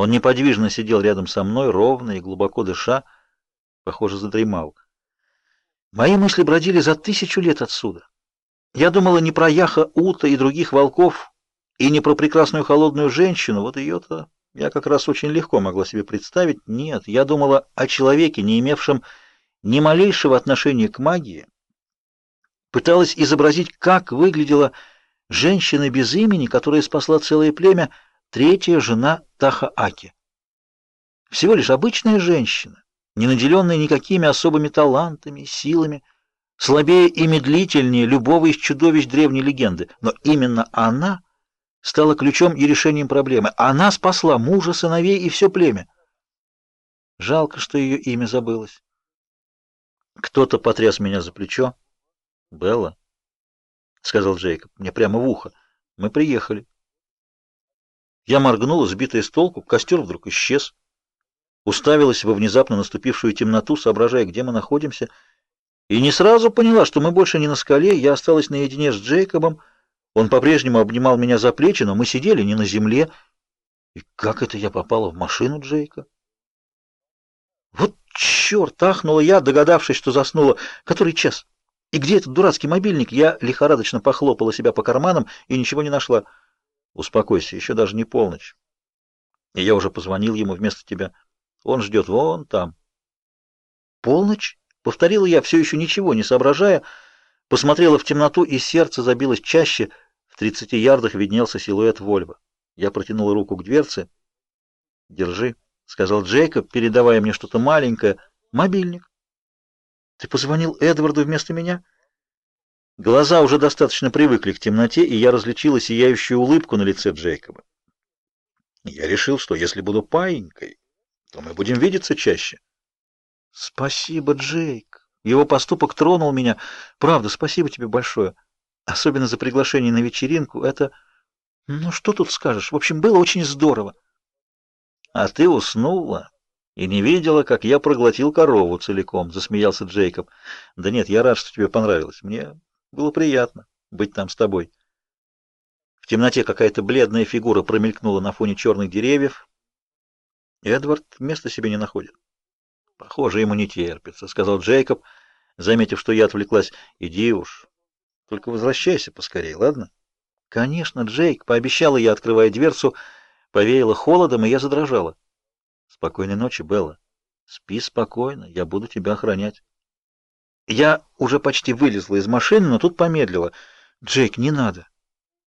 Он неподвижно сидел рядом со мной, ровно и глубоко дыша, похоже, задремал. Мои мысли бродили за тысячу лет отсюда. Я думала не про Яха, Ута и других волков, и не про прекрасную холодную женщину, вот ее-то я как раз очень легко могла себе представить. Нет, я думала о человеке, не имевшем ни малейшего отношения к магии. Пыталась изобразить, как выглядела женщина без имени, которая спасла целое племя, третья жена Таха-Аки. Всего лишь обычная женщина, не наделенная никакими особыми талантами, силами, слабее и медлительнее любого из чудовищ древней легенды, но именно она стала ключом и решением проблемы. Она спасла мужа, сыновей и все племя. Жалко, что ее имя забылось. Кто-то потряс меня за плечо. «Белла», — сказал Джейкоб, мне прямо в ухо, — «мы приехали». Я моргнула, сбитая с толку, костер вдруг исчез. Уставилась во внезапно наступившую темноту, соображая, где мы находимся, и не сразу поняла, что мы больше не на скале, я осталась наедине с Джейкобом, он по-прежнему обнимал меня за плечи, но мы сидели не на земле. И как это я попала в машину Джейка? Вот черт, ахнула я, догадавшись, что заснула. Который час? И где этот дурацкий мобильник? Я лихорадочно похлопала себя по карманам и ничего не нашла. Успокойся, еще даже не полночь. И я уже позвонил ему вместо тебя. Он ждет вон там. Полночь? Повторила я, все еще ничего не соображая, посмотрела в темноту, и сердце забилось чаще. В тридцати ярдах виднелся силуэт Вольва. Я протянула руку к дверце. «Держи», — сказал Джейкоб, передавая мне что-то маленькое. «Мобильник». «Ты позвонил Эдварду вместо меня?» Глаза уже достаточно привыкли к темноте, и я различила сияющую улыбку на лице Джейкоба. Я решил, что если буду паинькой, то мы будем видеться чаще. Спасибо, Джейк. Его поступок тронул меня. Правда, спасибо тебе большое. Особенно за приглашение на вечеринку. Это... Ну, что тут скажешь? В общем, было очень здорово. А ты уснула и не видела, как я проглотил корову целиком, засмеялся Джейкоб. Да нет, я рад, что тебе понравилось. Мне было приятно быть там с тобой. В темноте какая-то бледная фигура промелькнула на фоне черных деревьев. Эдвард места себе не находит. Похоже, ему не терпится, сказал Джейкоб, заметив, что я отвлеклась. Иди уж. Только возвращайся поскорее, ладно? Конечно, Джейк, пообещала я, открывая дверцу, повеяло холодом, и я задрожала. Спокойной ночи, Белла. Спи спокойно, я буду тебя охранять. Я уже почти вылезла из машины, но тут помедлила. Джейк, не надо.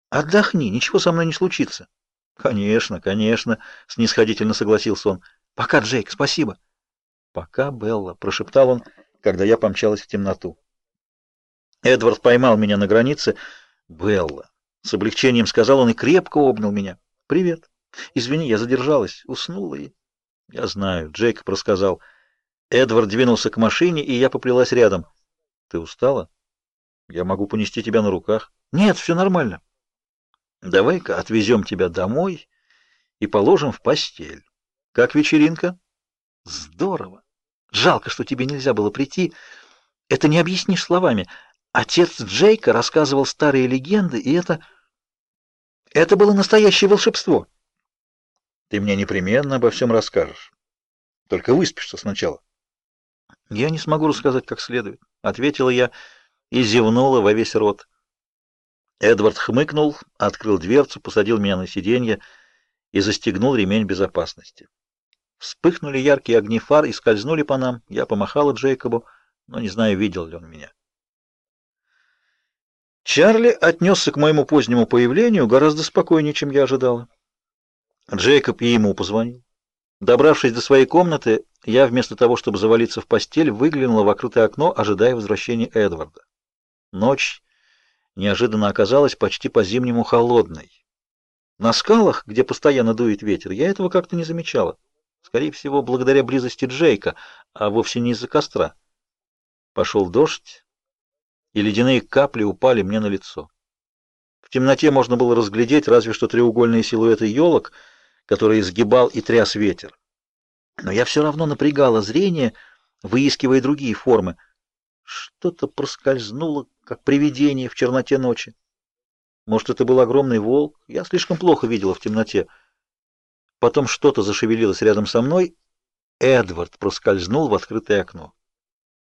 Отдохни, ничего со мной не случится. Конечно, конечно, снисходительно согласился он. Пока, Джейк, спасибо. Пока, Белла, прошептал он, когда я помчалась в темноту. Эдвард поймал меня на границе. Белла, с облегчением сказал он и крепко обнял меня. Привет. Извини, я задержалась, уснула и Я знаю, Джейк рассказал. Эдвард двинулся к машине, и я поплелась рядом. Ты устала? Я могу понести тебя на руках. Нет, все нормально. Давай-ка отвезем тебя домой и положим в постель. Как вечеринка? Здорово. Жалко, что тебе нельзя было прийти. Это не объяснишь словами. Отец Джейка рассказывал старые легенды, и это это было настоящее волшебство. Ты мне непременно обо всем расскажешь. Только выспишься сначала. Я не смогу рассказать как следует, ответила я и зевнула во весь рот. Эдвард хмыкнул, открыл дверцу, посадил меня на сиденье и застегнул ремень безопасности. Вспыхнули яркие огни фар и скользнули по нам. Я помахала Джейкобу, но не знаю, видел ли он меня. Чарли отнесся к моему позднему появлению гораздо спокойнее, чем я ожидала. Джейкоб и ему позвонил. Добравшись до своей комнаты, я вместо того, чтобы завалиться в постель, выглянула в открытое окно, ожидая возвращения Эдварда. Ночь неожиданно оказалась почти по-зимнему холодной. На скалах, где постоянно дует ветер, я этого как-то не замечала. Скорее всего, благодаря близости Джейка, а вовсе не из-за костра. Пошел дождь, и ледяные капли упали мне на лицо. В темноте можно было разглядеть разве что треугольные силуэты елок — который изгибал и тряс ветер. Но я все равно напрягала зрение, выискивая другие формы. Что-то проскользнуло, как привидение в черноте ночи. Может, это был огромный волк? Я слишком плохо видела в темноте. Потом что-то зашевелилось рядом со мной. Эдвард проскользнул в открытое окно.